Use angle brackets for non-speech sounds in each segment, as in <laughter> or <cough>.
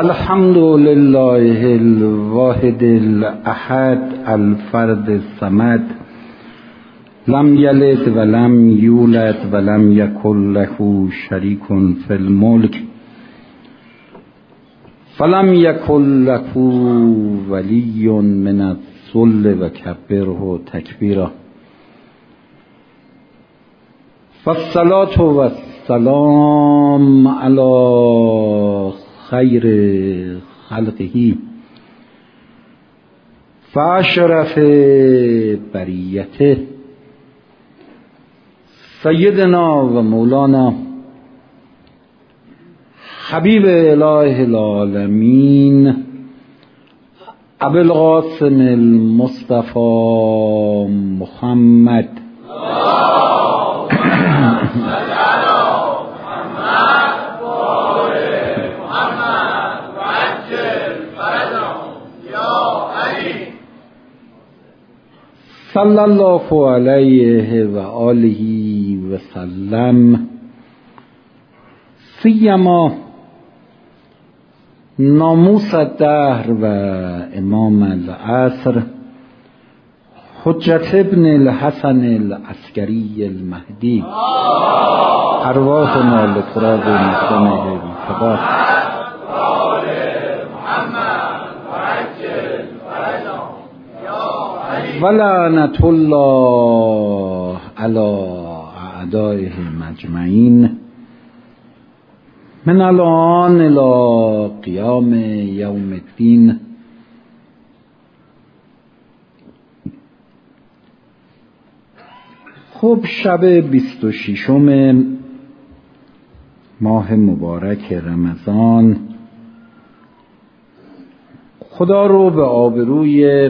الحمد لله الواحد الاحد الفرد الصمد لم یلد ولم یولد ولم یکن له شریک فی الملک فلم یکن له ولی من الذل و کبره تکبیرا فالصلاة والسلام علی خیر خلقه فاشرف بریته سیدنا و مولانا حبیب اله العالمین ابو القاسم المصطفى محمد صلی الله علیه و آله و سلم سیما ناموس الدهر و امام العصر حجت ابن الحسن العسکری المهدی. ارواحنا لتراب مقدمه فباح ولعنت الله على اعدائه مجمعین. من الان الى قیام یوم الدین. خب شب بیست و شیشم ماه مبارک رمضان. خدا رو به آبروی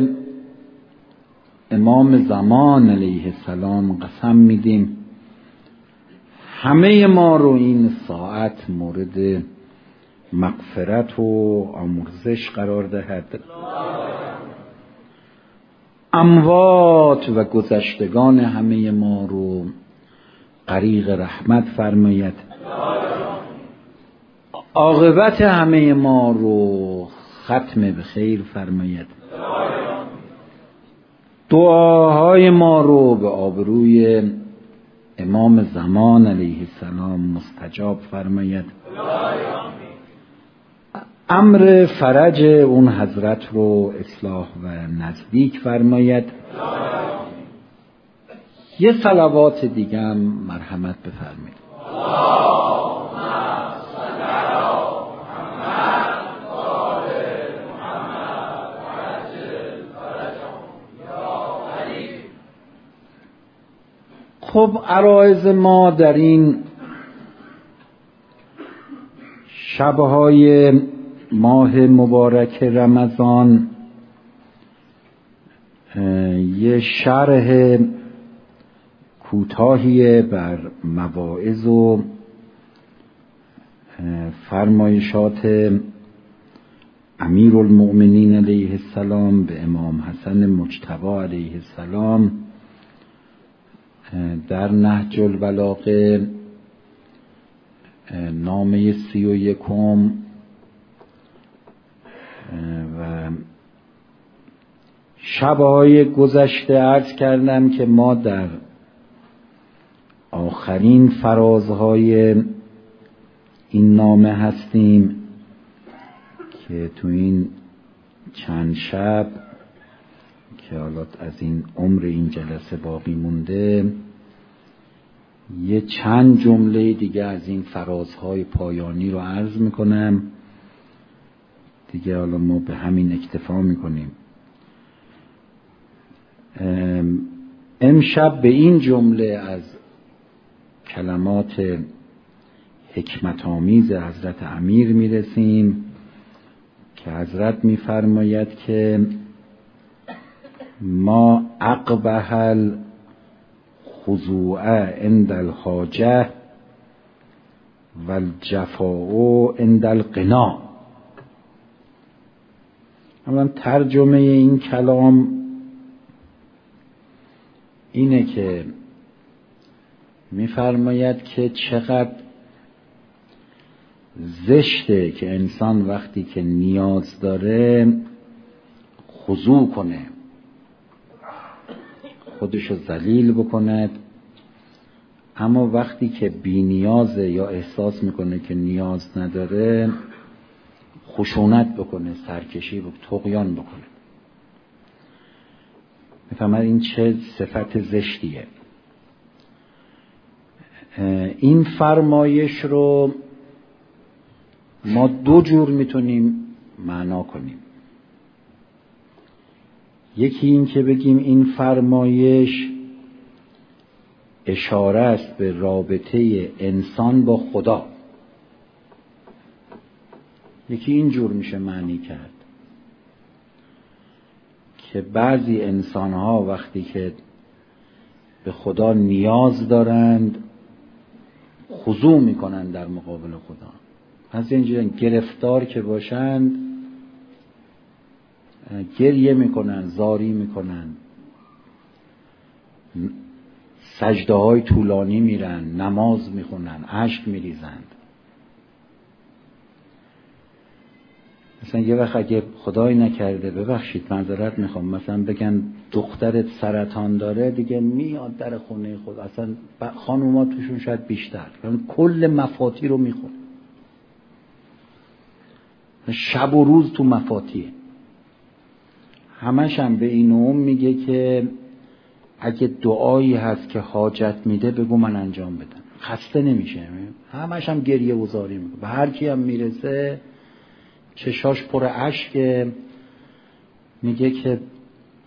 امام زمان علیه السلام قسم میدیم. همه ما رو این ساعت مورد مغفرت و آمرزش قرار دهد. اموات و گذشتگان همه ما رو غریق رحمت فرماید. عاقبت همه ما رو ختم به خیر فرماید. دعاهای ما رو به آبروی امام زمان علیه السلام مستجاب فرماید. امر فرج اون حضرت رو اصلاح و نزدیک فرماید. یه صلوات دیگه هم مرحمت بفرمایید. خب عرایز ما در این شبهای ماه مبارک رمضان یه شرح کوتاهی بر مواعظ و فرمایشات امیر المؤمنین علیه السلام به امام حسن مجتبا علیه السلام در نهج البلاغه نامه سی و یکم و شبهای گذشته عرض کردم که ما در آخرین فرازهای این نامه هستیم که تو این چند شب که حالا از این عمر این جلسه باقی مونده یه چند جمله دیگه از این فرازهای پایانی رو عرض می‌کنم. دیگه حالا ما به همین اکتفا می‌کنیم. امشب به این جمله از کلمات حکمت آمیز حضرت امیر می‌رسیم که حضرت میفرماید که ما اقبح الخضوع عند الحاجه و الجفاء عند القنا. اولا ترجمه این کلام اینه که میفرماید که چقدر زشته که انسان وقتی که نیاز داره خضوع کنه. خودشو ذلیل بکند. اما وقتی که بی نیازه یا احساس می‌کنه که نیاز نداره خشونت بکنه سرکشی بکنه تقیان بکنه. می‌فهمد این چه صفت زشتیه. این فرمایش رو ما دو جور می‌تونیم معنا کنیم. یکی این که بگیم این فرمایش اشاره است به رابطه انسان با خدا. یکی این جور میشه معنی کرد که بعضی انسان ها وقتی که به خدا نیاز دارند خضوع می‌کنند در مقابل خدا. از اینجا گرفتار که باشند گریه می‌کنن زاری می‌کنن. سجده های طولانی میرن نماز می‌خونن عشق میریزند. مثلا یه وقت اگه خدای نکرده ببخشید منظرت می‌خوام. مثلا بگن دخترت سرطان داره دیگه میاد در خونه خود. اصلا خانوما توشون شاید بیشتر. یعنی کل مفاتی رو می‌خونه. شب و روز تو مفاتیه. همش هم به این اون میگه که اگه دعایی هست که حاجت میده بگو من انجام بدم. خسته نمیشه. همش هم گریه و زاری می‌کنه. به هر کی هم می‌رسه چشاش پر اشک میگه که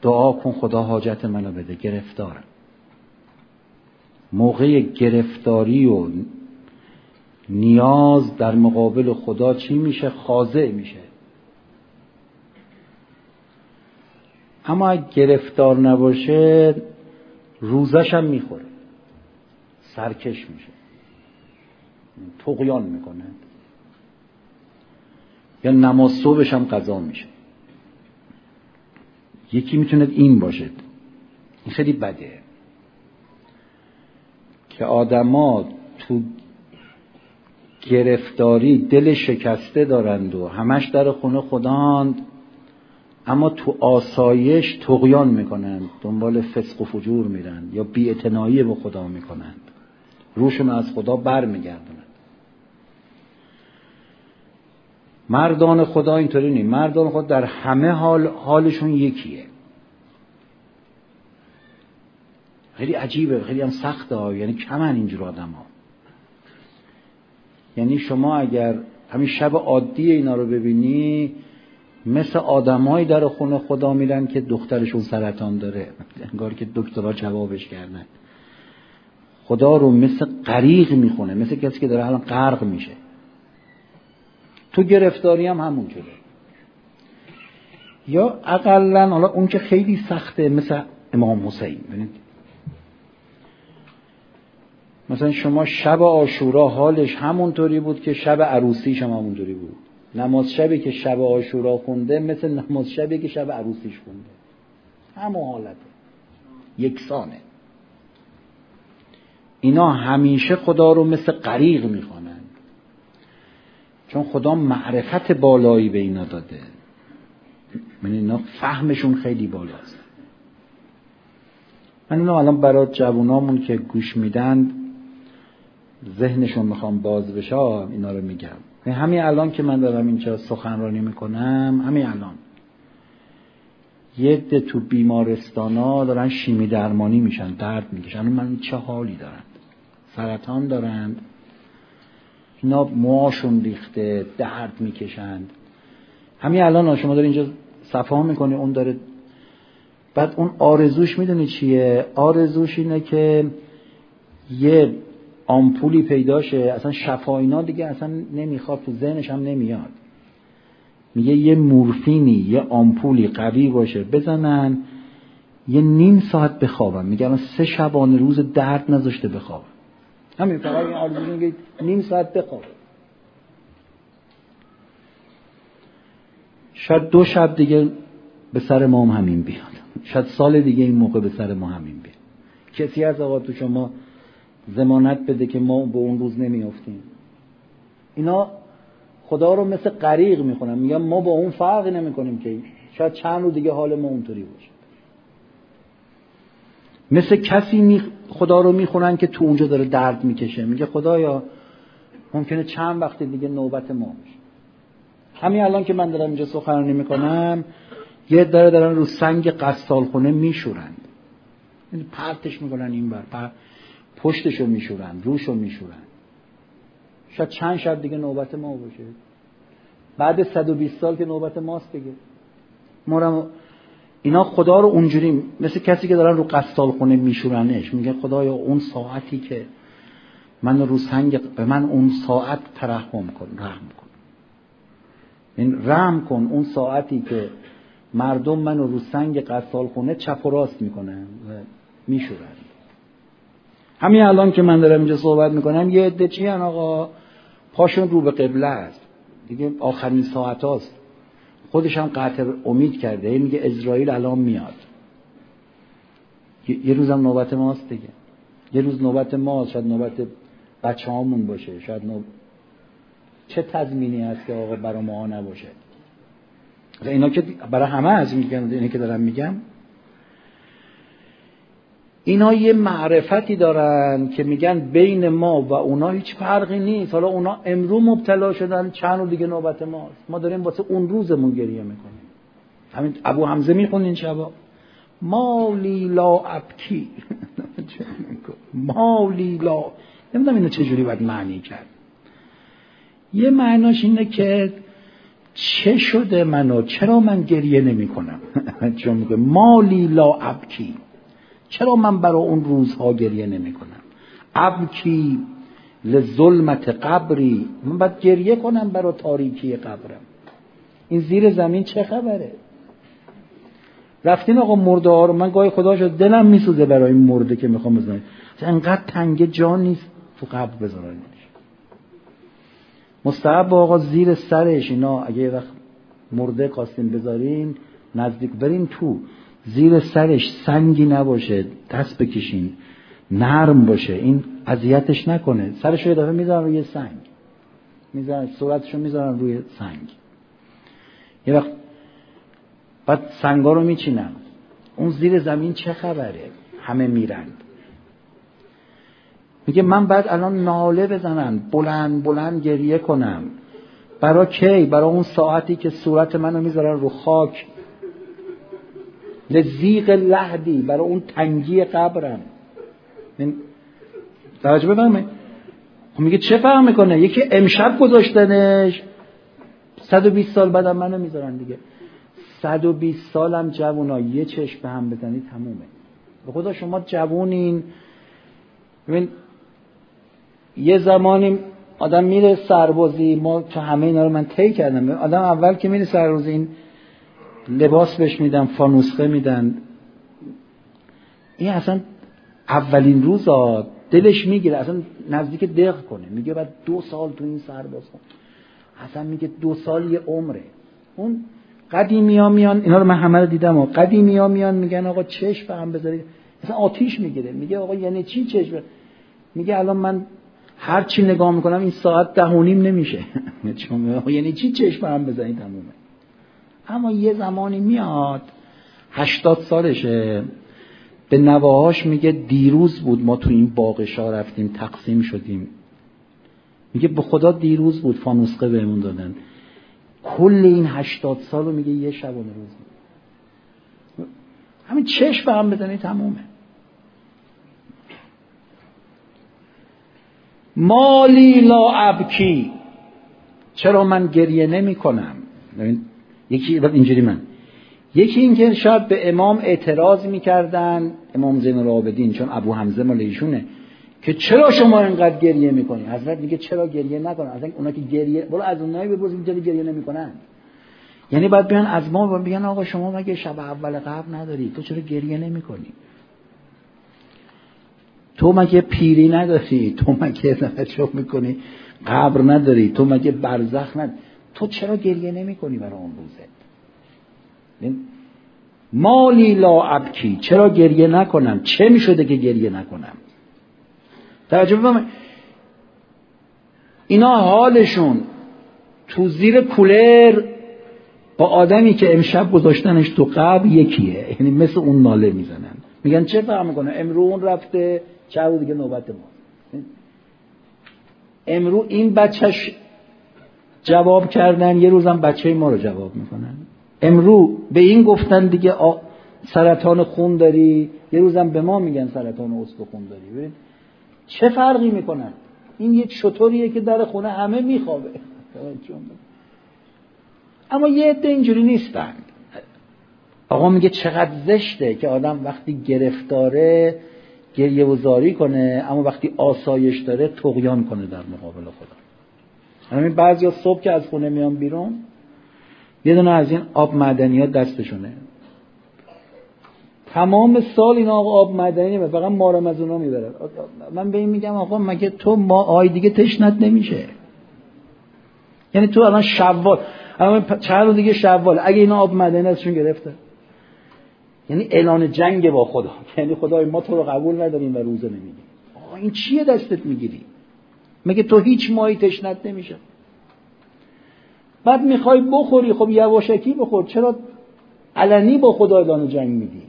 دعا کن خدا حاجت منو بده. گرفتارم موقع گرفتاری و نیاز در مقابل خدا چی میشه؟ خاضع میشه. اما گرفتار نباشه روزش هم می‌خوره. سرکش میشه. تقیان می‌کنه. یا نماز صبحش هم قضا میشه. یکی می‌تونه این باشد این خیلی بده. که آدما تو گرفتاری دل شکسته دارند و همش در خونه خداند اما تو آسایش تقیان می‌کنند دنبال فسق و فجور میرند یا بیاعتنایی به خدا می‌کنند. روشون از خدا بر میگردند مردان خدا اینطوری نیست مردان خدا در همه حال حالشون یکیه. خیلی عجیبه خیلی هم سخته یعنی کمن اینجور آدم ها یعنی شما اگر همین شب عادی اینا رو ببینی مثل آدمایی در خونه خدا میرن که دخترشون سرطان داره. انگار که دکترها جوابش کردن. خدا رو مثل غریق می‌خونه مثل کسی که داره الان غرق میشه. تو گرفتاری هم همون جوره یا اقلا حالا اون که خیلی سخته مثل امام حسین. ببینید. مثلا شما شب آشورا حالش همونطوری بود که شب عروسیش هم همونطوری بود. نماز شبی که شب آشورا خونده مثل نماز شبی که شب عروسیش خونده. همون حالته یکسانه. اینا همیشه خدا رو مثل غریق می‌خوانند چون خدا معرفت بالایی به اینا داده. من اینا فهمشون خیلی بالاست. من اینا الان برای جوانامون که گوش میدن ذهنشون می‌خوام باز بشه اینا رو میگم. همین الان که من دارم اینجا سخنرانی می‌کنم همین الان. یه ده تو بیمارستان ها دارن شیمی درمانی میشن درد می‌کشن. من چه حالی دارند سرطان دارند اینا موهاشون ریخته درد می‌کشند همین الان شما داری اینجا صفا می‌کنی اون داره بعد اون آرزوش می‌دونی چیه؟ آرزوش اینه که یه آمپولی پیدا شه اصلا شفا اینا دیگه اصلا نمی‌خواد تو ذهنش هم نمیاد. میگه یه مورفینی یه آمپولی قوی باشه بزنن یه نیم ساعت بخوابم میگه سه شبانه روز درد نذاشته بخوابم همین فقط این آرزو میگه نیم ساعت بخواب شاید دو شب دیگه به سر ما هم همین بیاد. شاید سال دیگه این موقع به سر ما همین بیاد. کسی از آقا تو شما زمانت بده که ما به اون روز نمیافتیم. اینا خدا رو مثل غریق می‌خونن. میگن ما با اون فرقی نمی‌کنیم که شاید چند رو دیگه حال ما اونطوری باشه. مثل کسی خدا رو می‌خونن که تو اونجا داره درد می‌کشه. میگه خدایا ممکنه چند وقت دیگه نوبت ما باشه. همین الان که من دارم اینجا سخنرانی می‌کنم یه داره دارن رو سنگ قصال خونه میشورند. یعنی پرتش می‌کنن این بر. پر... پشتشو میشورن روشو میشورن. شاید چند شب دیگه نوبت ما باشه. بعد 120 سال که نوبت ماست دیگه. ما اینا خدا رو اونجوری مثل کسی که دارن رو قصال خونه میشورنش میگه خدایا اون ساعتی که من رو سنگ به من اون ساعت ترحم کن رحم کن. این رحم کن اون ساعتی که مردم منو رو سنگ قصال خونه چپ و راست می‌کنن و میشورن. همین الان که من دارم اینجا صحبت می‌کنم یه عده چی آقا؟ پاشون رو به قبله است. دیگه آخرین ساعت هاست. خودش هم قطع امید کرده. میگه اسرائیل الان میاد. یه روزم نوبت ماست دیگه. یه روز نوبت ماست. شاید نوبت بچه هامون باشه. شاید نوبت چه تضمینی هست که آقا برای ما نباشه؟ اینا که برای همه از میگن اینه که دارم میگم. اینا یه معرفتی دارن که میگن بین ما و اونا هیچ فرقی نیست. حالا اونا امرو مبتلا شدن چند و دیگه نوبت ماست. ما داریم واسه اون روزمون گریه می‌کنیم. همین ابو حمزه می‌خونین شبا. مالی لا ابکی. <laughs> مالی لا. نمی‌دونم اینو چجوری باید معنی کرد. یه معناش اینه که چه شده منو؟ چرا من گریه نمی کنم <laughs> چون میگه مالی لا ابکی. چرا من برای اون روزها گریه نمی کنم ابکی لظلمت قبری. من باید گریه کنم برای تاریکی قبرم. این زیر زمین چه خبره؟ رفتین آقا مرده ها رو من گاهی خدا شد دلم میسوزه برای این مرده که می‌خوام بزنم. انقدر تنگ جان نیست تو قبر بذارنش. مستحب آقا زیر سرش اینا اگه وقت مرده خواستین بذارین نزدیک برین تو. زیر سرش سنگی نباشه دست بکشین نرم باشه. این اذیتش نکنه. سرش یه دفعه می‌ذارن روی سنگ. می‌ذارن صورتشو می‌ذارن روی سنگ. یه وقت بعد سنگا رو میچینن. اون زیر زمین چه خبره؟ همه میرن. میگه من بعد الان ناله بزنم بلند بلند گریه کنم. برا کی؟ برا اون ساعتی که صورت منو می‌ذارن رو خاک. لزیق لحدی برای اون تنگی قبرم. توجه بفرمایید. خب میگه چه فهم می‌کنه؟ یکی امشب گذاشتنش. 120 سال بعدم منو می‌ذارن دیگه. 120 سالم جوونا یه چشم به هم بزنی تمومه. به خدا شما جوونین. ببین یه زمانی آدم میره سربازی ما تو همه اینا رو من طی کردم. آدم اول که میره سربازی این لباس بهش میدن فانوسخه میدن. این اصلا اولین روز دلش می‌گیره اصلا نزدیک دق کنه. میگه بعد دو سال تو این سرباز کن. اصلا میگه دو سال یه عمره. اون قدیمی ها میان اینا رو من همه رو دیدم قدیمی ها میان میگن آقا چشم به هم بذارید اصلا آتیش می‌گیره. میگه آقا یعنی چی چشم؟ میگه الان من هر چی نگاه می‌کنم این ساعت ده و نیم نمیشه. <laughs> یعنی چی چشم هم بزنید تمومه؟ اما یه زمانی میاد هشتاد سالشه به نواهاش میگه دیروز بود ما تو این باغشا رفتیم تقسیم شدیم. میگه به خدا دیروز بود فانوسقه بهمون دادن. کل این هشتاد سال رو میگه یه شبانه روز همین چشم به هم بزنی تمومه. مالی لا ابکی. چرا من گریه نمی کنم یکی اینجوری من. یکی اینکه شاید به امام اعتراض می‌کردن امام زین العابدین چون ابو حمزه مال ایشونه که چرا شما اینقدر گریه می‌کنی؟ حضرت میگه چرا گریه نکنن از اونا که گریه برو از اونایی بپرسید چرا گریه نمی‌کنن. یعنی بعد بیان از ما بگن آقا شما مگه شب اول قبل نداری؟ تو چرا گریه نمی‌کنی؟ تو مگه پیری نداری؟ تو مگه <laughs> توجه می‌کنی؟ قبر نداری؟ تو مگه برزخ نداری؟ تو چرا گریه نمی کنی برای اون روزه؟ مالی لا ابکی. چرا گریه نکنم؟ چه می شده که گریه نکنم؟ توجه اینا حالشون تو زیر کولر با آدمی که امشب گذاشتنش تو قبل یکیه. یعنی مثل اون ناله می‌زنن. میگن چه فهم می‌کنه؟ امرو اون رفته چه دیگه نوبت ما. امرو این بچهش جواب کردن یه روزم بچه ما رو جواب می‌کنن. امرو به این گفتن دیگه سرطان خون داری؟ یه روزم به ما میگن سرطان استخون داری. چه فرقی می‌کنن این یک شطوریه که در خونه همه میخوابه. اما یه عده اینجوری نیستن. آقا میگه چقدر زشته که آدم وقتی گرفتاره گریه و زاری کنه اما وقتی آسایش داره تقیان کنه در مقابل خدا. همین بعضی صبح که از خونه میان بیرون یه دونه از این آب ها دستشونه. تمام سال این آقا آب مدنی و فقط مارم از اونا می‌بره. من به این میگم آقا مگه تو ما آی دیگه تشنت نمیشه؟ یعنی تو الان شوال الان چند روز دیگه شوال اگه اینا آب مدنی ازشون گرفته. یعنی اعلان جنگ با خدا. <laughs> یعنی خدای ما تو رو قبول نداریم و روزه نمیگیم آقا این چیه دستت می‌گیری؟ مگه تو هیچ ماهی تشنت نمیشه؟ بعد می‌خوای بخوری خب یواشکی بخور. چرا علنی با خدا اعلان جنگ میدی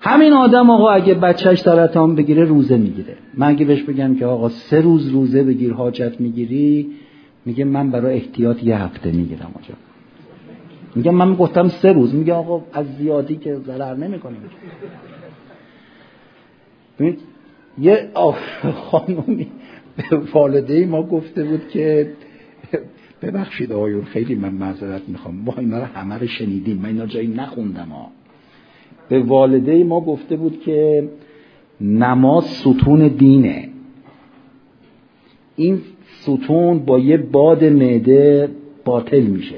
همین آدم آقا اگه بچهش سرطان بگیره روزه می‌گیره. من اگه بهش بگم که آقا سه روز روزه بگیر حاجت می‌گیری میگه من برای احتیاط یه هفته می‌گیرم آجا میگه من گفتم سه روز. میگه آقا از زیادی که ضرر نمی‌کنیم. یه خانومی به والده ما گفته بود که ببخشید آقایون خیلی من معذرت می‌خوام. ما اینا رو همه رو شنیدیم. من اینا جایی نخوندم ها به والده ما گفته بود که نماز ستون دینه. این ستون با یه باد معده باطل میشه.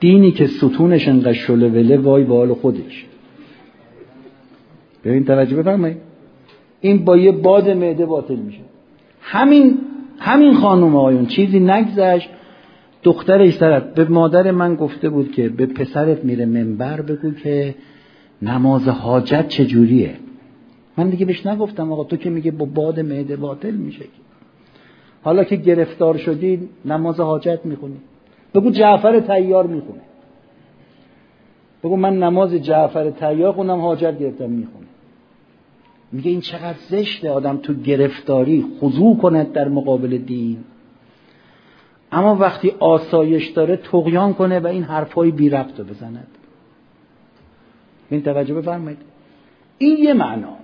دینی که ستونش انقدر شله وله وای به خودش. ببین توجه بفرمایید. این با یه باد معده باطل میشه. همین همین خانم آقایون چیزی نگذشت. دخترش طرف به مادر من گفته بود که به پسرت میره منبر بگو که نماز حاجت چجوریه. من دیگه بهش نگفتم آقا تو که میگه با باد معده باطل میشه حالا که گرفتار شدی نماز حاجت می‌خونی. بگو جعفر تیار می‌خونه. بگو من نماز جعفر تیار خونم حاجت گرفتم می‌خونه میگه این چقدر زشته آدم تو گرفتاری خضوع کند در مقابل دین. اما وقتی آسایش داره تقیان کنه و این حرفای بی ربط رو بزند. این توجه بفرمایید. این یه معنا.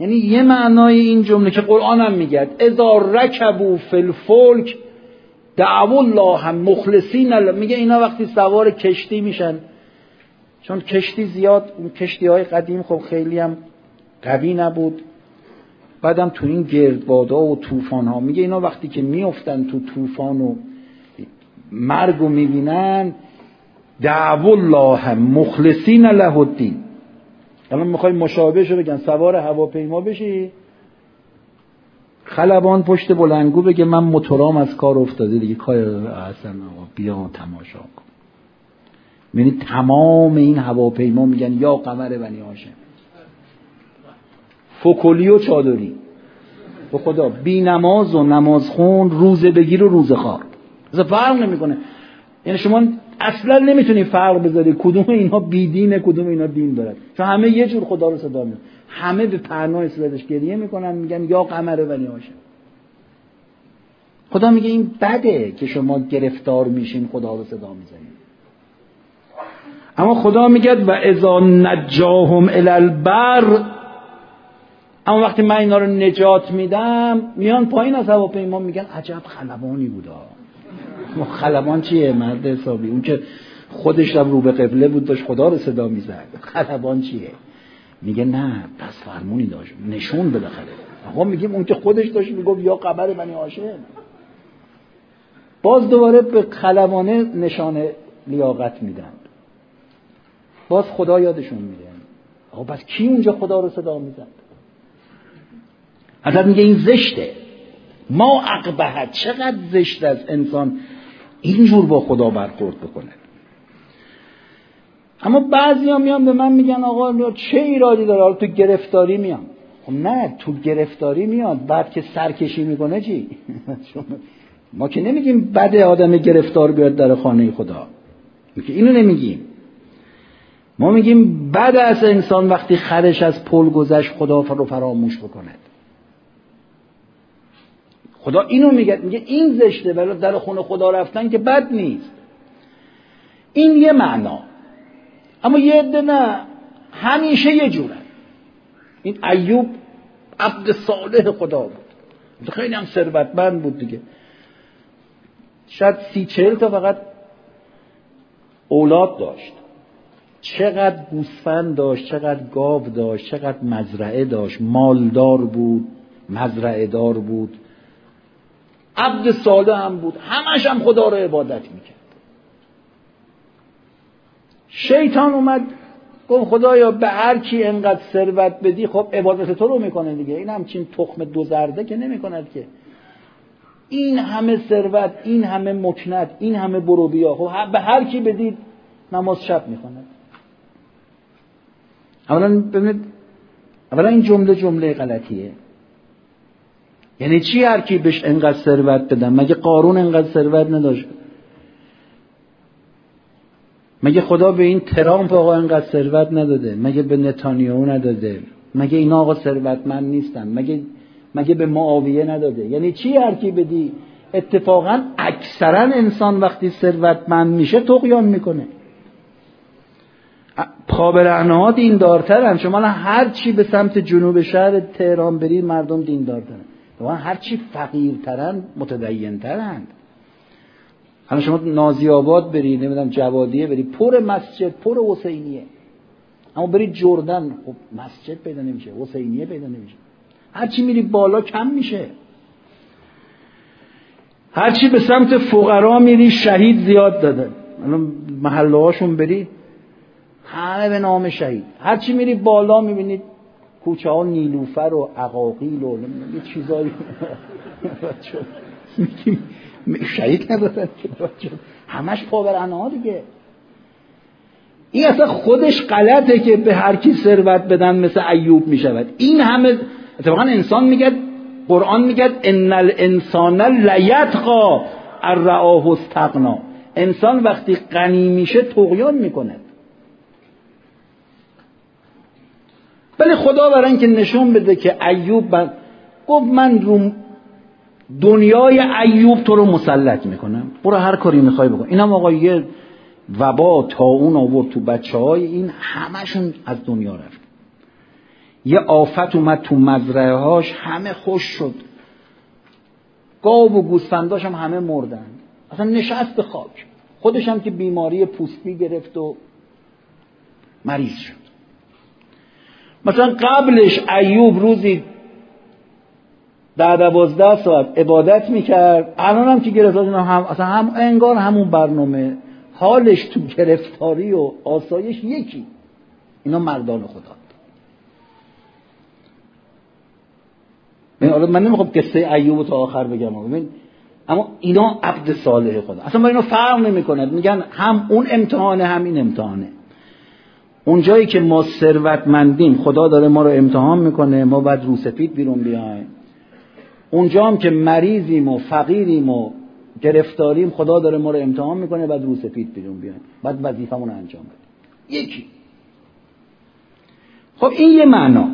یعنی یه معنای این جمله که قرآن هم میگه اذا رکبو فی دعو الله هم مخلصین میگه اینا وقتی سوار کشتی میشن. چون کشتی زیاد اون کشتی های قدیم خب خیلی هم قوی نبود. بعدم تو این گردبادا و طوفان ها میگه اینا وقتی که میفتن تو طوفان و مرگ و می‌بینن دعو الله مخلصین له الدین. الان می‌خوای مشابه شو بگن سوار هواپیما بشی. خلبان پشت بلنگو بگه من موتورام از کار افتاده دیگه. کار اصلا بیا تماشا کن. یعنی تمام این هواپیما میگن یا قمر بنی هاشم. فکلی و چادری. به خدا بی نماز و نماز خون روزه بگیر و روزه خوار فرق نمی‌کنه. یعنی شما اصلا نمی‌تونی فرق بذاری کدوم اینها بیدینه کدوم اینا دین دارد چون همه یه جور خدا رو صدا می‌کنن. همه به پرنای صداش گریه می‌کنن میگن یا قمر بنی هاشم خدا میگه این بده که شما گرفتار میشین خدا رو صدا می‌زنید اما خدا میگه و اذا نجاهم الالبر اما وقتی من اینا رو نجات میدم میان پایین از هواپیما میگن عجب خلبانی بودا. خلبان چیه؟ مرد حسابی. اون که خودش رو به قبله بود داشت خدا رو صدا می‌زد. خلبان چیه؟ میگه نه پس فرمونی داشت. نشون بالاخره آقا میگیم اون که خودش داشت می‌گفت یا قبر بنی هاشم. باز دوباره به خلبانه نشان لیاقت میدن. باز خدا یادشون میده. آقا بس کی اونجا خدا رو صدا می‌زد؟ حضرت میگه این زشته. ما عقبه چقدر زشت از انسان. اینجور با خدا برخورد بکنه. اما بعضی ها میان به من میگن آقا چه ایرادی داره؟ تو گرفتاری میان. خب نه تو گرفتاری میاد. بعد که سرکشی می‌کنه چی؟ <laughs> ما که نمیگیم بد آدم گرفتار بیاد در خانه خدا. که اینو نمیگیم. ما میگیم بد از انسان وقتی خرش از پل گذشت خدا رو فراموش بکند خدا اینو میگه میگه این زشته ولی در خونه خدا رفتن که بد نیست. این یه معنا. اما یه عده نه همیشه یه جوره. این ایوب عبد صالح خدا بود. خیلی هم ثروتمند بود دیگه. شاید سی چهل تا فقط اولاد داشت. چقدر گوسفند داشت چقدر گاو داشت چقدر مزرعه داشت. مالدار بود مزرعه دار بود. عبد صالح هم بود. همش هم خدا رو عبادت می‌کرد. شیطان اومد گفت خدایا به هر کی انقدر ثروت بدی خب عبادت تو رو می‌کنه دیگه. این همچین تخم دو زرده که نمی‌کند که. این همه ثروت این همه مکنت این همه بروبیا خب به هر کی بدید نماز شب می‌خواند اولا ببینید اولا این جمله جمله غلطیه. یعنی چی هر کی بهش انقدر ثروت بدن مگه قارون انقدر ثروت نداشت؟ مگه خدا به این ترامپ آقا انقدر ثروت نداده؟ مگه به نتانیاهو نداده؟ مگه اینا آقا ثروتمند نیستن؟ مگه مگه به معاویه نداده؟ یعنی چی هر کی بدی؟ اتفاقا اکثرا انسان وقتی ثروتمند میشه تقیان می‌کنه. پابرهنه ها دیندارترن. شما هر چی به سمت جنوب شهر تهران برید مردم دیندارترن. واقعا هر چی فقیرترن متدینترند. حالا شما نازی آباد برید نمی‌دونم جوادیه برید پر مسجد پر حسینیه. اما برید جردن خب مسجد پیدا نمیشه حسینیه پیدا نمیشه. هرچی میری بالا کم میشه. هرچی به سمت فقرا میری شهید زیاد دادن الان محله هاشون برید همه به نام شهید. هرچی میری بالا می‌بینید کوچه ها نیلوفر و عقاقیل و یه چیزایی. <laughs> شهید ندارن همش پاورانه ها دیگه. این اصلا خودش غلطه که به هر کی ثروت بدن مثل ایوب می‌شود. این همه اتفاقا انسان میگه قرآن میگه ان الانسان لیتقا الرعاه استغنا. انسان وقتی غنی میشه طغیان می‌کنه ولی خدا برای اینکه نشون بده که ایوب من گفت من رو دنیای ایوب تو رو مسلط می‌کنم. برو هر کاری می‌خوای بکن. اینم آقا یه وبا تا اون آورد تو بچه های این همشون از دنیا رفت. یه آفت اومد تو مزرعه هاش همه خوش شد. گاو و گوسفنداش هم همه مردن. اصلا نشست خاک. خودش هم که بیماری پوستی گرفت و مریض شد. مثلا قبلش ایوب روزی در دوازده ساعت عبادت می‌کرد. الان هم که گرفتاری هم اصلا هم انگار همون برنامه. حالش تو گرفتاری و آسایش یکی. اینا مردان خدا. من نمی‌خوام قصه ایوب تا آخر بگم. ببین اما اینا عبد صالح خدا. اصلا با اینا فرق نمی‌کنه. میگن هم اون امتحانه هم این امتحانه. اون جایی که ما ثروتمندیم خدا داره ما رو امتحان می‌کنه ما باید رو سفید بیرون بیایم. اونجا هم که مریضیم و فقیریم و گرفتاریم خدا داره ما رو امتحان می‌کنه بعد رو سفید بیرون بیایم. بعد وظیفمون رو انجام بدیم. یکی. خب این یه معنا.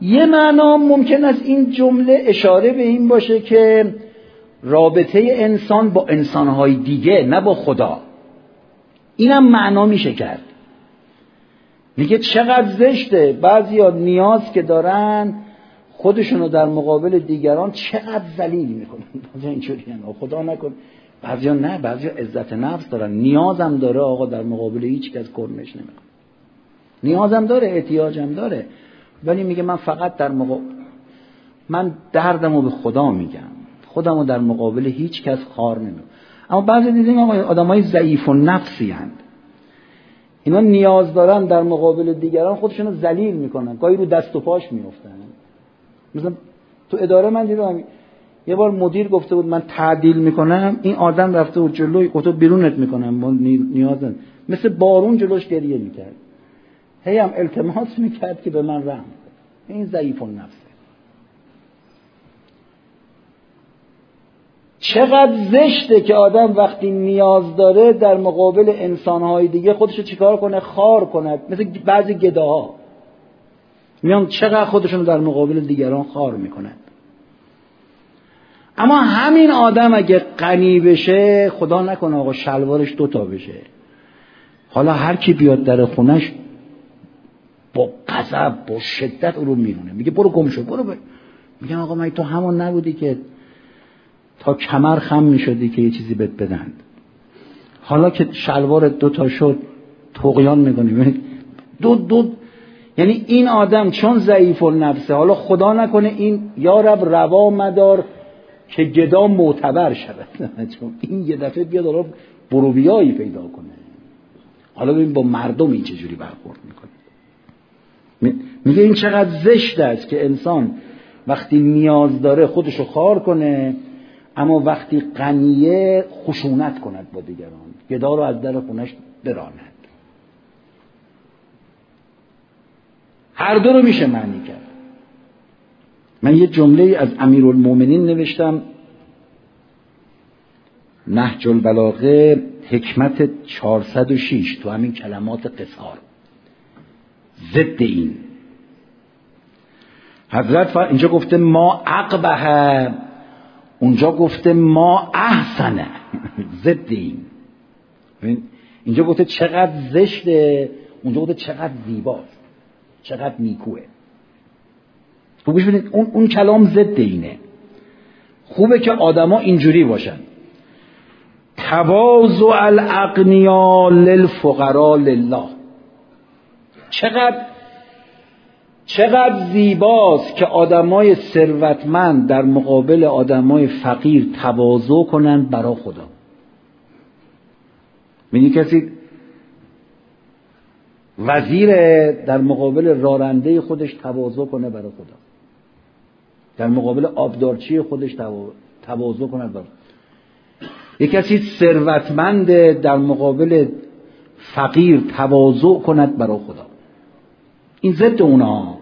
یه معنا ممکن است این جمله اشاره به این باشه که رابطه انسان با انسانهای دیگه نه با خدا. اینم معنا میشه کرد. میگه چقدر زشته. بعضیا نیاز که دارن خودشونو در مقابل دیگران چقدر ذلیل می‌کنن. بعضی اینجوری خدا نکن. بعضیا نه بعضیا عزت نفس دارن. نیازم داره آقا در مقابل هیچ کس کرمش نمی‌کنه. نیازم داره احتیاجم داره. ولی میگه من فقط در مقابل من دردمو به خدا میگم. خودمو در مقابل هیچ کس خار نمی‌کنم. اما بعضی دیدیم آقا آدمای ضعیف و نفسی هند. اینا نیاز دارن در مقابل دیگران خودشونو ذلیل می‌کنن. گاهی رو دست و پاش میفتن مثلا تو اداره من دیدم یه بار مدیر گفته بود من تعدیل می‌کنم این آدم رفته بود جلوی گفت بیرونت می‌کنم. ما نیازن مثل بارون جلوش گریه می‌کرد. هی هم التماس می‌کرد که به من رحم. این ضعیف نفسه چقدر زشته که آدم وقتی نیاز داره در مقابل انسانهای دیگه خودشو چیکار کنه؟ خار کند مثل بعضی گداها. میان چقدر خودشون در مقابل دیگران خار می‌کنند اما همین آدم اگه غنی بشه خدا نکنه آقا شلوارش دوتا بشه. حالا هر کی بیاد در خونش با غضب با شدت او رو میرونه میگه برو گم شو برو میگن آقا من تو همون نبودی که تا کمر خم می‌شدی که یه چیزی بهت بدن حالا که شلوار دوتا شد تقیان می‌کنی. دو دو یعنی این آدم چون ضعیف النفسه حالا خدا نکنه این یارب روا مدار که گدا معتبر شود. <laughs> این یه دفعه بیاد حالا برویایی پیدا کنه. حالا ببین با مردم این چجوری برخورد می‌کنه. میگه این چقدر زشت است که انسان وقتی نیاز داره خودشو خار کنه اما وقتی غنیه خشونت کند با دیگران گدا رو از در خونش براند. هر دو رو میشه معنی کرد. من یه جمله از امیرالمومنین نوشتم. نهج البلاغه حکمت 406 تو همین کلمات قصار. ضد این. حضرت اینجا گفته ما عقبه اونجا گفته ما احسنه. ضد این اینجا گفته چقدر زشته اونجا گفته چقدر زیباست چقدر نیکوه. خوبش ببینید اون, اون کلام ضد اینه. خوبه که آدما اینجوری باشن. تواضع الاغنیا للفقرا لله. چقدر چقدر زیباست که آدمای ثروتمند در مقابل آدمای فقیر تواضع کنند برا خدا. می‌دونی کسی وزیر در مقابل رارنده خودش تواضع کنه برای خدا؟ در مقابل آبدارچی خودش تواضع کنه برای یک کسی ثروتمند در مقابل فقیر تواضع کند برای خدا. این ضد اونا.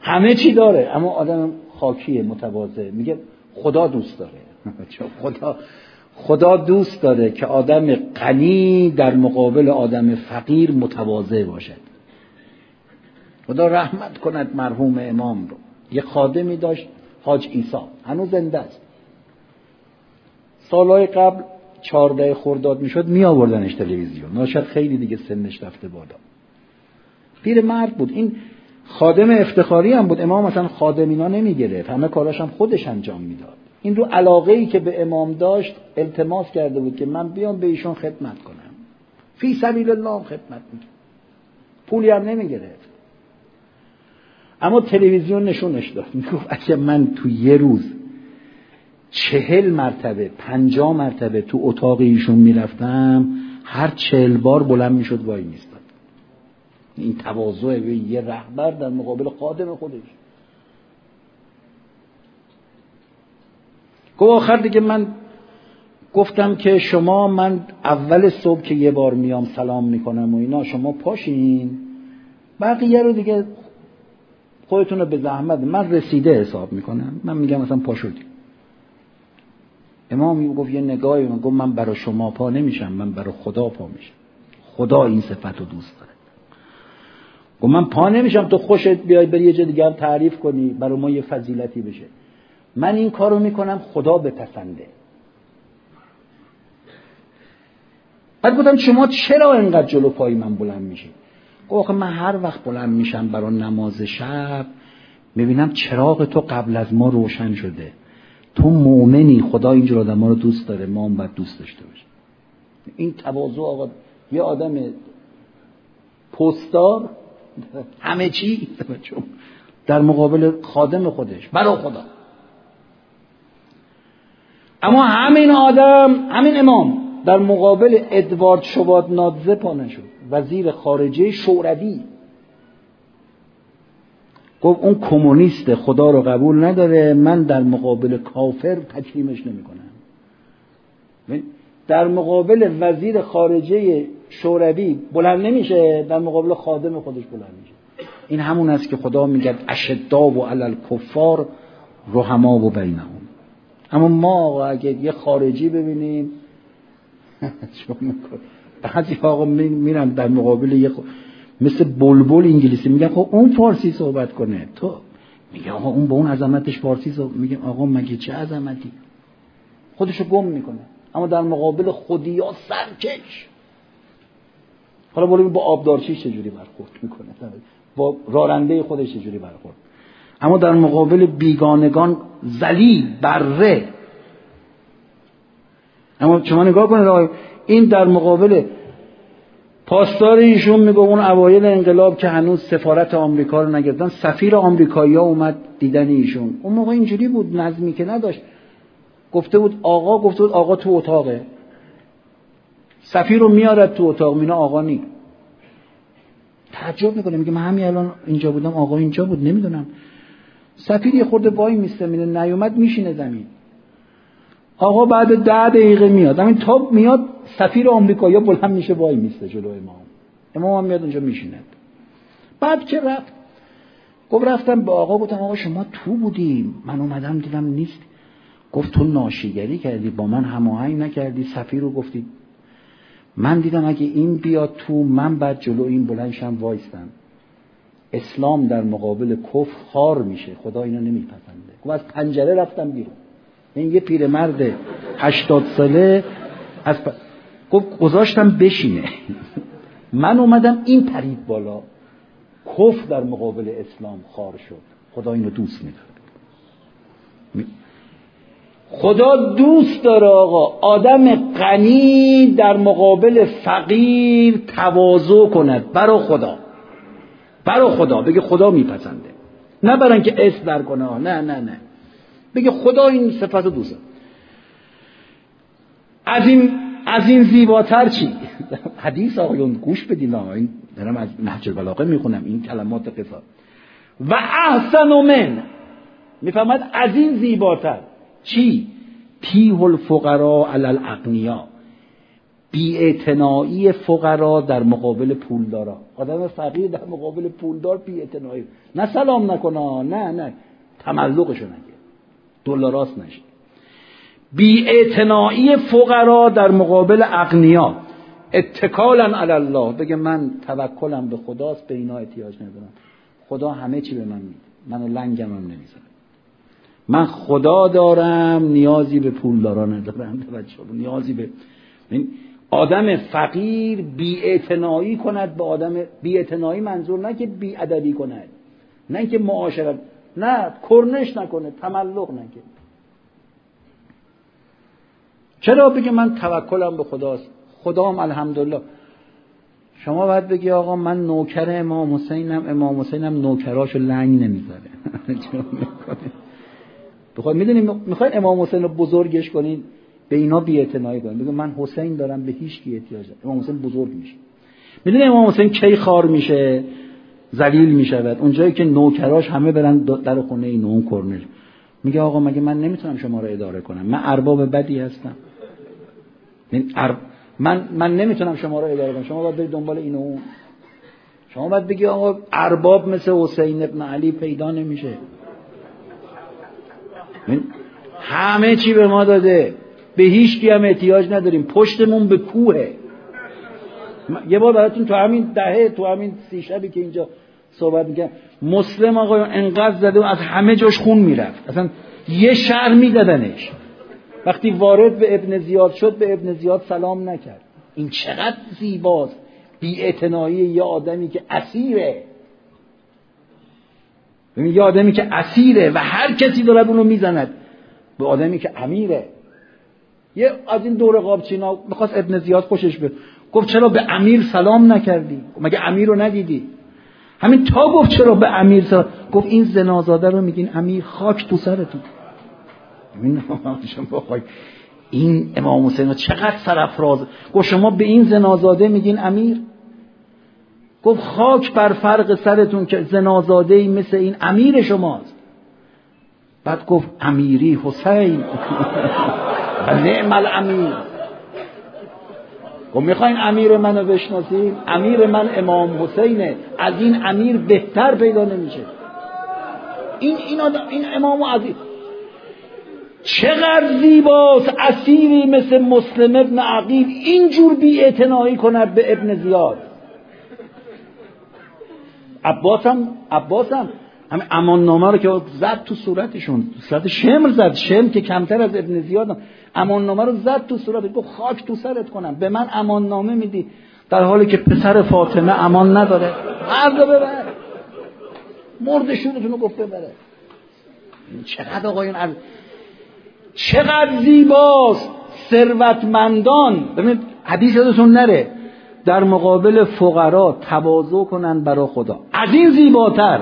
همه چی داره اما آدم خاکیه متواضع میگه خدا دوست داره. <laughs> خدا خدا دوست داره که آدم غنی در مقابل آدم فقیر متواضع باشد خدا رحمت کند مرحوم امام رو. یه خادمی داشت حاج ایسا هنوز زنده است. سالهای قبل چارده خورداد می‌شد می آوردنش تلویزیون. ناشد خیلی دیگه سنش رفته بالا. پیر مرد بود. این خادم افتخاری هم بود. امام مثلا خادمینا نمی گرفت همه کاراش هم خودش انجام می‌داد. این رو علاقه ای که به امام داشت التماس کرده بود که من بیام به ایشون خدمت کنم. فی سبیل الله خدمت می پولی هم نمی گرفت اما تلویزیون نشونش داد. می‌گفت اگه من تو یه روز چهل مرتبه پنجا مرتبه تو اتاق ایشون می‌رفتم هر چهل بار بلند می‌شد وای میستاد. این تواضع به یه رهبر در مقابل قادم خودش. گفت آخر دیگه من گفتم که شما من اول صبح که یه بار میام سلام می‌کنم و اینا شما پاشین. بقیه رو دیگه خودتون رو به زحمت من رسیده حساب می‌کنم. من میگم مثلا پاشدی امام گفت یه نگاهی من گفت من برای شما پا نمیشم من برای خدا پا میشم. خدا این صفت رو دوست داره. گفت من پا نمیشم تو خوشت بیای بری یه جا دیگه هم تعریف کنی برای ما یه فضیلتی بشه. من این کارو می‌کنم خدا بپسنده. بعد گفتم شما چرا اینقدر جلو پای من بلند میشید گفت من هر وقت بلند میشم برای نماز شب می‌بینم چراغ تو قبل از ما روشن شده. تو مؤمنی خدا اینجور آدم ها رو دوست داره ما هم باید دوست داشته باشیم. این تواضع آقا یه آدم پستار همه چی؟ در مقابل خادم خودش. برای خدا. اما همین آدم همین امام در مقابل ادوارد شواد نادزه پا شد وزیر خارجه شوروی. گفت اون کمونیست خدا رو قبول نداره من در مقابل کافر تکریمش نمی‌کنم. در مقابل وزیر خارجه شوروی بلند نمیشه در مقابل خادم خودش بلند میشه. این همون است که خدا میگه اشدا و علل کفار رحما و بینهم. اما ما اگه یه خارجی ببینیم <laughs> بعضی آقا میرن در مقابل یه مثل بلبل انگلیسی. میگن خب اون فارسی صحبت کنه. تو میگه آقا اون با اون عظمتش فارسی صحبت میگه آقا مگه چه عظمتی؟ خودشو گم می‌کنه. اما در مقابل خودی یا سرکش. حالا برو با آبدارچی چجوری برخورد می‌کنه؟ با رارنده خودش چجوری برخورد؟ اما در مقابل بیگانگان زلیل بره اما شما نگاه کنید این در مقابل پاسدار ایشون میگه اون اوایل انقلاب که هنوز سفارت آمریکا رو نگرفتن سفیر آمریکایی ها اومد دیدن ایشون. اون موقع اینجوری بود نظمی که نداشت. گفته بود آقا گفته بود آقا تو اتاقه. سفیر رو میارد تو اتاق. مینا آقا نی. تعجب می‌کنه. میگه من همین الان اینجا بودم. آقا اینجا بود. نمی‌دونم. سفیر یه خورده وای میسته. میده نیومد. میشینه زمین. آقا بعد ده دقیقه میاد. همین تا میاد سفیر آمریکایی بلند میشه. وای میسته. جلو امام. امام هم میاد اونجا میشیند بعد که رفت؟ گفت رفتم به آقا. گفتم آقا شما تو بودیم. من اومدم دیدم نیست. گفت تو ناشیگری کردی. با من هماهنگ نکردی. سفیر رو گفتی من دیدم اگه این بیاد تو من بعد جلو این بلندشم وایستم. اسلام در مقابل کفر خار میشه. خدا اینو نمیپسنده. گفت از پنجره رفتم بیرون. این یه پیرمرد هشتاد ساله از گفت گذاشتم بشینه. <laughs> من اومدم این پرید بالا. کفر در مقابل اسلام خار شد. خدا اینو دوست میداره. خدا دوست داره آقا. آدم غنی در مقابل فقیر تواضع کند. برا خدا. برا خدا. بگه خدا میپسنده. نه برای که اسم در کنه نه نه نه. بگه خدا این صفت رو دوست از این از این زیباتر چی؟ <laughs> حدیث آقایون گوش بدین این دارم از نهج البلاغه می‌خونم. این کلمات قصار و احسن من. می‌فهمد؟ از این زیباتر. چی؟ تیه الفقرا علی بی فقرا در مقابل پولدارا. آدم فقیر در مقابل پولدار بی نه سلام نکنه نه نه. تملقشو نگه دلاراست نشه بی فقرا در مقابل اغنیا. اتکالا علی الله. بگه من توکلم به خداست به اینا احتیاج ندارم. خدا همه چی به من میده. منو لنگم هم نمی‌زنه. من خدا دارم نیازی به پولدارا ندارم. نیازی به آدم فقیر بی کند به آدم بی منظور نه که بی ادبی کند نه که معاشرت نه کرنش نکنه تملق نکنه چرا بگه من توکلم به خداست؟ خدام الحمدلله. شما باید بگی آقا من نوکر امام حسینم امام حسینم نوکراشو لنگ نمی‌ذاره <laughs> بخواد می‌دونیم می‌خواین امام حسین رو بزرگش کنین؟ به اینا بی اعتنایی کنین. بگو من حسین دارم به هیچ کی احتیاج دارم امام حسین بزرگ میشه. می‌دونی امام حسین کی خار میشه؟ ذلیل می‌شود اونجایی که نوکراش همه برن در خونه این اون کرنل میگه آقا مگه من نمی‌تونم شما رو اداره کنم؟ من ارباب بدی هستم. من من نمی‌تونم شما رو اداره کنم. شما باید برید دنبال این اون. شما باید بگی آقا ارباب مثل حسین ابن علی پیدا نمیشه. همه چی به ما داده. به هیچ کی هم احتیاج نداریم. پشتمون به کوهه. یه بار براتون تو همین دهه تو همین سی شبی که اینجا صحبت میگم مسلم آقا انقدر زده و از همه جاش خون می‌رفت. اصلا یه شهر میدادنش. وقتی وارد به ابن زیاد شد به ابن زیاد سلام نکرد. این چقدر زیباست. بی یه آدمی که اسیره. یه آدمی که اسیره و هر کسی داره اونو می‌زند. به آدمی که امیره. یه از این دور قابچینا می‌خواست ابن زیاد خوشش به گفت چرا به امیر سلام نکردی؟ مگه امیر رو ندیدی؟ همین تا گفت چرا به امیر سلام؟ گفت این زنازاده رو میگین امیر خاک تو سرتون. <laughs> این امام حسین چقدر سرفراز گفت شما به این زنازاده میگین امیر؟ گفت خاک بر فرق سرتون که زنازاده ای مثل این امیر شماست. بعد گفت امیری حسین. نعم الامیر. گفت می‌خواین امیر منو بشناسیم امیر من امام حسینه. از این امیر بهتر پیدا نمیشه. این این, این امام عزیز چقدر زیباست اسیری مثل مسلم ابن عقیل. اینجور بی کند به ابن زیاد. عباسم عباسم. همه امان نامه رو که زد تو صورتشون صورت شمر زد. شمر که کمتر از ابن زیاد امان نامه رو زد تو صورت. گفت خاک تو سرت کنم. به من امان نامه میدی. در حالی که پسر فاطمه امان نداره. مرد ببر. مردشونتون رو گفت ببره. چقدر آقایون از چقدر زیباست. ثروتمندان. ببینید حدیث یادتون نره. در مقابل فقرا تواضع کنن برا خدا. از این زیباتر.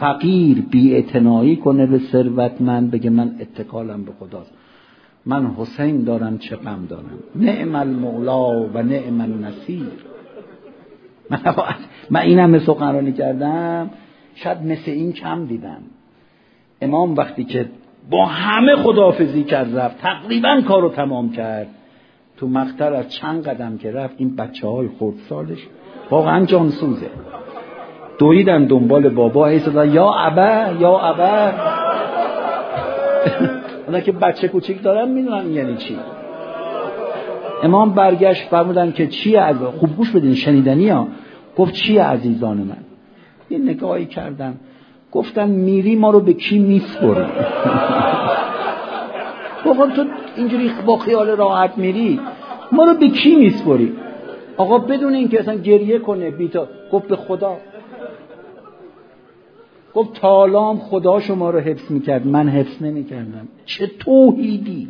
فقیر بی کنه به ثروتمند بگه من اتکالم به خداست. من حسین دارم چه غم دارم. نعم المولا و نعم النصیر. من, من این همه سخنرانی کردم. شاید مثل این کم دیدم. امام وقتی که با همه خدافزی کرد رفت تقریبا کارو تمام کرد. تو مقتل از چند قدم که رفت این بچه های خردسالش واقعا جانسوزه دویدن دنبال بابا هی یا ابه یا ابه اونا که بچه کوچیک دارن می‌دونن یعنی چی. امام برگشت فرمودن که چی از خوب گوش بدین شنیدنی ها؟ گفت چی عزیزان من؟ یه نگاهی کردن گفتن میری ما رو به کی میسپری <laughs> گفتم تو اینجوری با خیال راحت میری ما رو به کی میسپری؟ آقا بدون اینکه اصلا گریه کنه بیتا گفت به خدا. گفت تالام خدا شما رو حفظ می‌کرد من حفظ نمی‌کردم. چه توحیدی؟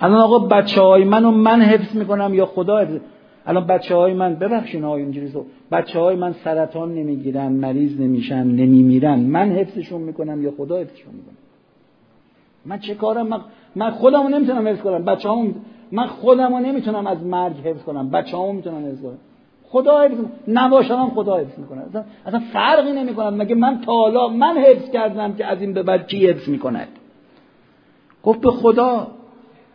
الان آقا بچه های منو من حفظ می‌کنم یا خدا حفظ؟ الان بچه های من ببخشین آقای اینجوری بچه های من سرطان نمی‌گیرن مریض نمیشن نمیمیرن. من حفظشون می‌کنم یا خدا حفظشون می‌کنم من چه کارم من, من خودمو نمی‌تونم حفظ کنم. بچه همون من خودمو نمی‌تونم از مرگ حفظ کنم. بچه همو می‌تونم حفظ کنم. خدا حفظ نباشم هم خدا حفظ می‌کنه. اصلا, اصلا فرقی نمی‌کنه مگه من تا من حفظ کردم که از این به بعد کی حفظ می‌کند؟ گفت به خدا.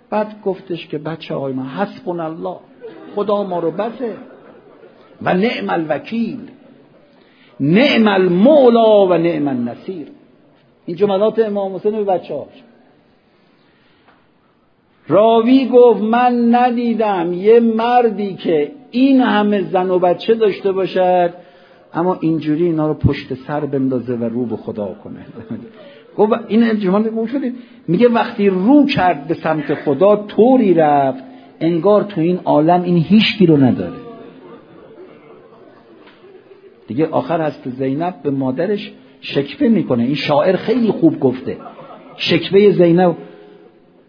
بعد گفتش که بچه های من حسبون الله. خدا ما رو بسه. و نعم الوکیل. نعم المولا و نعم النصیر. این جملات امام حسین به بچه هاش راوی گفت من ندیدم یه مردی که این همه زن و بچه داشته باشد. اما اینجوری اینا رو پشت سر بندازه و رو به خدا کنه. <laughs> گفت این جمله گوش شدید میگه وقتی رو کرد به سمت خدا طوری رفت انگار تو این عالم این هیچکی رو نداره. دیگه آخر هست زینب به مادرش شکفه می‌کنه. این شاعر خیلی خوب گفته. شکفه زینب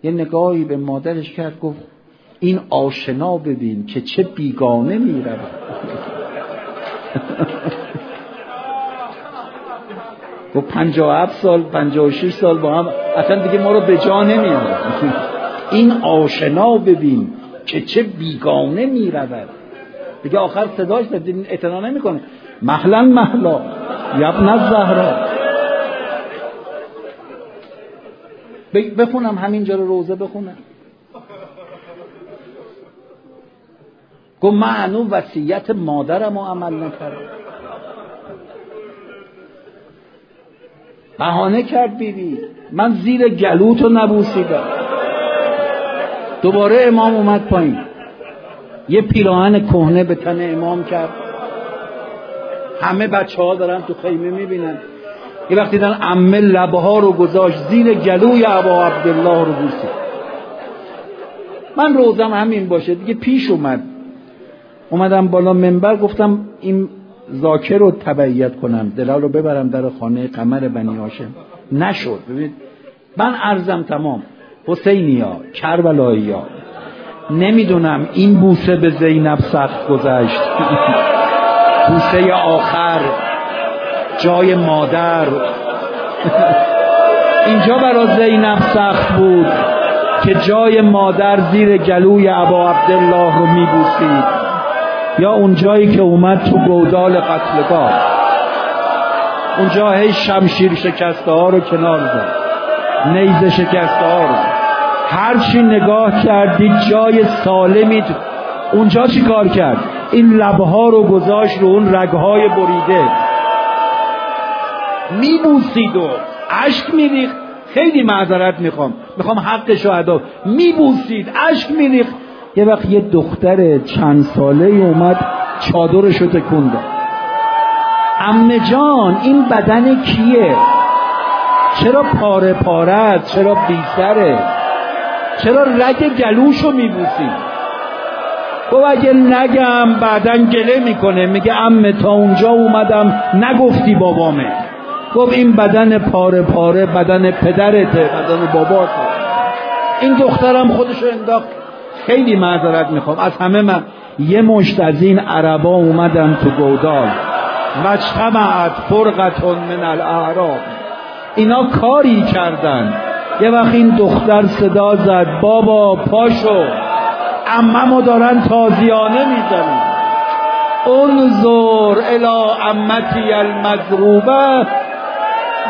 یه نگاهی به مادرش کرد گفت این آشنا ببین که چه بیگانه می‌رود <laughs> گفت پنجاه هفت سال پنجاه و شش سال با هم اصلا دیگه ما رو به جا نمیاد <laughs> این آشنا ببین که چه بیگانه می‌رود دیگه آخر صداش اعتنا نمی‌کنه. محلا محلا یبن زهرا بخونم همینجا رو روزه بخونم. گفت من هنو وسیعت مادرم رو عمل نکردم بهانه کرد بیبی. من زیر گلوتو نبوسیدم. دوباره امام اومد پایین. یه پیراهن کهنه به تن امام کرد. همه بچه ها دارن تو خیمه می‌بینن. یه وقتی دیدن امه لبه ها رو گذاشت زیر گلوی عبا عبدالله رو بوسید من روزم همین باشه. دیگه پیش اومد. اومدم بالا منبر گفتم این زاکر رو تبعیت کنم. دلال رو ببرم در خانه قمر بنی هاشم. نشد. ببینید من ارزم تمام. حسینیا کربلایی ها نمی‌دونم این بوسه به زینب سخت گذشت. <laughs> بوسه آخر. جای مادر. اینجا برا زینب سخت بود که جای مادر زیر گلوی ابا عبدالله رو میبوسید. یا اون جایی که اومد تو گودال قتلگاه. اونجا هی شمشیر شکسته ها رو کنار زد. نیزه شکسته ها رو. هرچی نگاه کردید جای سالمی اونجا چی کار کرد؟ این لبها رو گذاشت رو اون رگهای بریده. میبوسید و عشق میریخت. خیلی معذرت می‌خوام. می‌خوام حقش رو ادا. میبوسید اشک میریخت. یه وقت یه دختر چند ساله اومد چادرش رو داد. امه جان این بدن کیه؟ چرا پاره پاره چرا بیسره چرا رگ گلوشو میبوسی؟ گفت اگه نگم بعدا گله می‌کنه. میگه امه تا اونجا اومدم. نگفتی بابامه. گفت این بدن پاره پاره بدن پدرته بدن باباته این دخترم خودشو انداخت. خیلی معذرت می‌خوام. از همه من یه مشت از این عربا اومدن تو گودال. و اجتمعت فرقتون من الاعراب. اینا کاری کردن. یه وقت این دختر صدا زد بابا پاشو. اممو دارن تازیانه می‌زنن. انظر الى امتی المضروبه.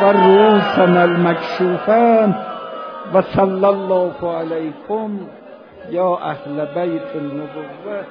وروسنا المكشوفان. وصلى الله عليكم يا أهل بيت النبوة.